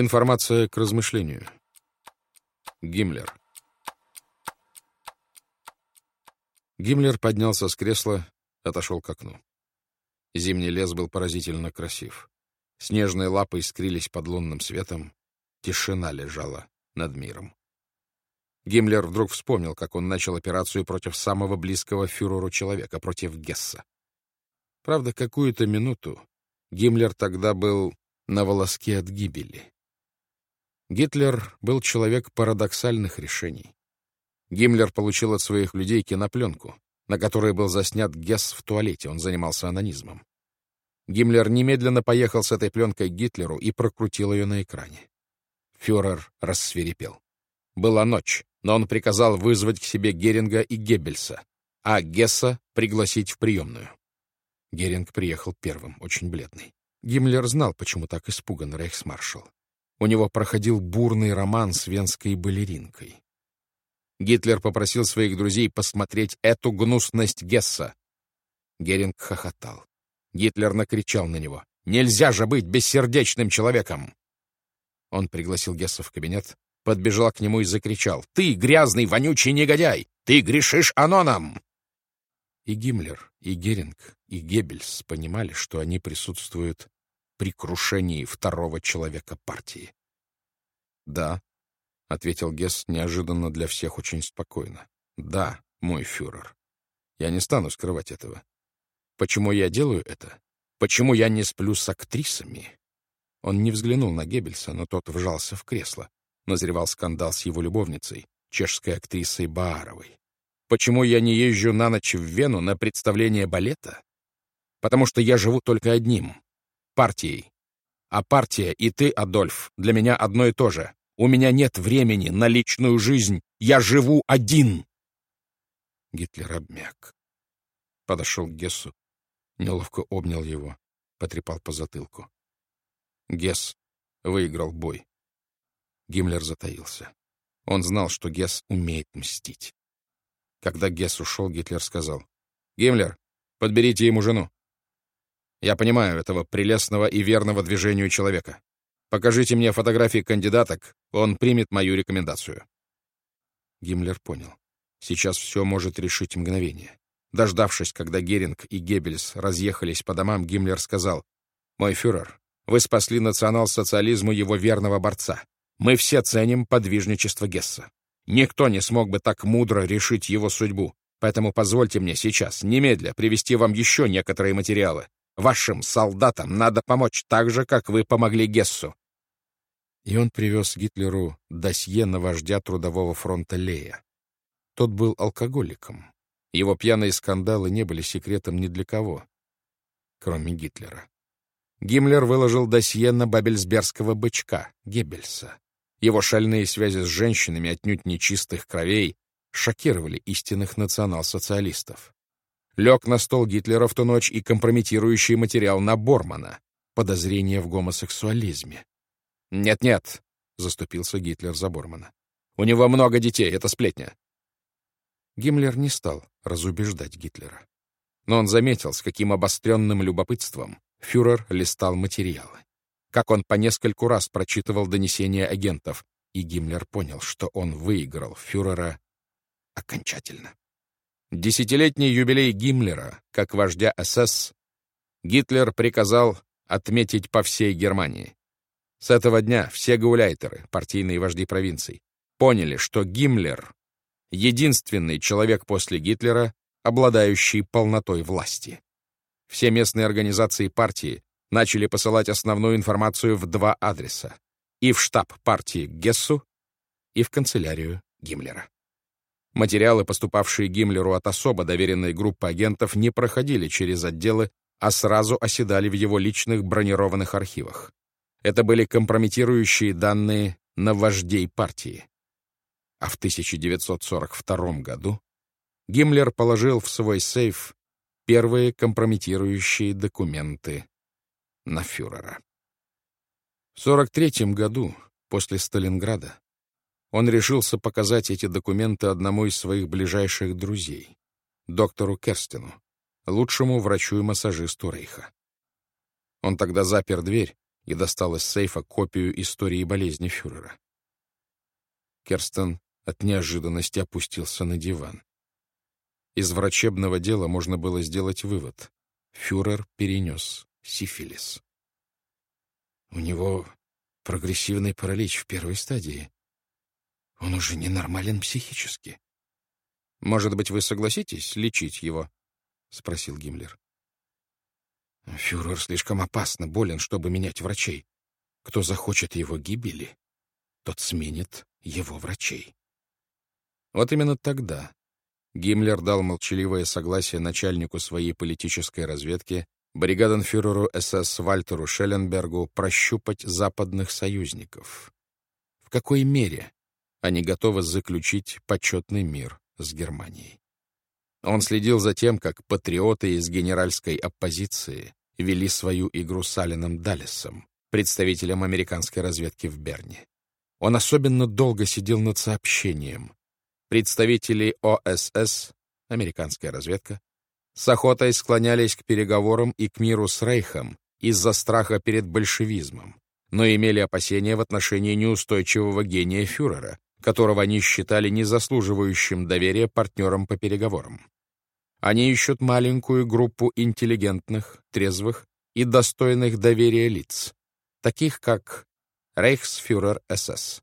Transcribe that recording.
Информация к размышлению. Гиммлер. Гиммлер поднялся с кресла, отошел к окну. Зимний лес был поразительно красив. Снежные лапы искрились под лунным светом. Тишина лежала над миром. Гиммлер вдруг вспомнил, как он начал операцию против самого близкого фюреру человека, против Гесса. Правда, какую-то минуту Гиммлер тогда был на волоске от гибели. Гитлер был человек парадоксальных решений. Гиммлер получил от своих людей кинопленку, на которой был заснят Гесс в туалете, он занимался анонизмом. Гиммлер немедленно поехал с этой пленкой к Гитлеру и прокрутил ее на экране. Фюрер рассверепел. Была ночь, но он приказал вызвать к себе Геринга и Геббельса, а Гесса пригласить в приемную. Геринг приехал первым, очень бледный. Гиммлер знал, почему так испуган рейхсмаршал. У него проходил бурный роман с венской балеринкой. Гитлер попросил своих друзей посмотреть эту гнусность Гесса. Геринг хохотал. Гитлер накричал на него. «Нельзя же быть бессердечным человеком!» Он пригласил Гесса в кабинет, подбежал к нему и закричал. «Ты, грязный, вонючий негодяй! Ты грешишь аноном!» И Гиммлер, и Геринг, и Геббельс понимали, что они присутствуют при крушении второго человека партии. «Да», — ответил Гесс неожиданно для всех очень спокойно. «Да, мой фюрер. Я не стану скрывать этого. Почему я делаю это? Почему я не сплю с актрисами?» Он не взглянул на Геббельса, но тот вжался в кресло. Назревал скандал с его любовницей, чешской актрисой Бааровой. Почему я не езжу на ночь в Вену на представление балета? Потому что я живу только одним — партией. А партия и ты, Адольф, для меня одно и то же. У меня нет времени на личную жизнь. Я живу один. Гитлер обмяк. Подошел к Гессу, неловко обнял его, потрепал по затылку. Гесс выиграл бой. Гиммлер затаился. Он знал, что Гесс умеет мстить. Когда Гесс ушел, Гитлер сказал, «Гиммлер, подберите ему жену. Я понимаю этого прелестного и верного движению человека. Покажите мне фотографии кандидаток, он примет мою рекомендацию». Гиммлер понял. Сейчас все может решить мгновение. Дождавшись, когда Геринг и Геббельс разъехались по домам, Гиммлер сказал, «Мой фюрер, вы спасли национал-социализму его верного борца. Мы все ценим подвижничество Гесса. Никто не смог бы так мудро решить его судьбу. Поэтому позвольте мне сейчас, немедля, привести вам еще некоторые материалы. Вашим солдатам надо помочь так же, как вы помогли Гессу. И он привез Гитлеру досье на вождя Трудового фронта Лея. Тот был алкоголиком. Его пьяные скандалы не были секретом ни для кого, кроме Гитлера. Гиммлер выложил досье на бабельсбергского бычка, Геббельса. Его шальные связи с женщинами отнюдь нечистых кровей шокировали истинных национал-социалистов. Лег на стол Гитлера в ту ночь и компрометирующий материал на Бормана, подозрение в гомосексуализме. «Нет-нет», — заступился Гитлер за Бормана. «У него много детей, это сплетня». Гиммлер не стал разубеждать Гитлера. Но он заметил, с каким обостренным любопытством фюрер листал материалы как он по нескольку раз прочитывал донесения агентов, и Гиммлер понял, что он выиграл фюрера окончательно. Десятилетний юбилей Гиммлера, как вождя СС, Гитлер приказал отметить по всей Германии. С этого дня все гауляйтеры, партийные вожди провинций, поняли, что Гиммлер — единственный человек после Гитлера, обладающий полнотой власти. Все местные организации партии начали посылать основную информацию в два адреса — и в штаб партии Гессу, и в канцелярию Гиммлера. Материалы, поступавшие Гиммлеру от особо доверенной группы агентов, не проходили через отделы, а сразу оседали в его личных бронированных архивах. Это были компрометирующие данные на вождей партии. А в 1942 году Гиммлер положил в свой сейф первые компрометирующие документы на фюрера. В 43 году, после Сталинграда, он решился показать эти документы одному из своих ближайших друзей, доктору Керстину, лучшему врачу и массажисту Рейха. Он тогда запер дверь и достал из сейфа копию истории болезни фюрера. Керстен от неожиданности опустился на диван. Из врачебного дела можно было сделать вывод. Фюрер перенес сифилис. У него прогрессивный паралич в первой стадии. Он уже ненормален психически. «Может быть, вы согласитесь лечить его?» — спросил Гиммлер. «Фюрер слишком опасно болен, чтобы менять врачей. Кто захочет его гибели, тот сменит его врачей». Вот именно тогда Гиммлер дал молчаливое согласие начальнику своей политической разведки, бригаденфюреру СС Вальтеру Шелленбергу, прощупать западных союзников. В какой мере они готовы заключить почетный мир с Германией? Он следил за тем, как патриоты из генеральской оппозиции вели свою игру с Алленом Даллесом, представителем американской разведки в Берне. Он особенно долго сидел над сообщением, Представители ОСС, американская разведка, с охотой склонялись к переговорам и к миру с Рейхом из-за страха перед большевизмом, но имели опасения в отношении неустойчивого гения фюрера, которого они считали незаслуживающим доверия партнером по переговорам. Они ищут маленькую группу интеллигентных, трезвых и достойных доверия лиц, таких как Рейхсфюрер СС.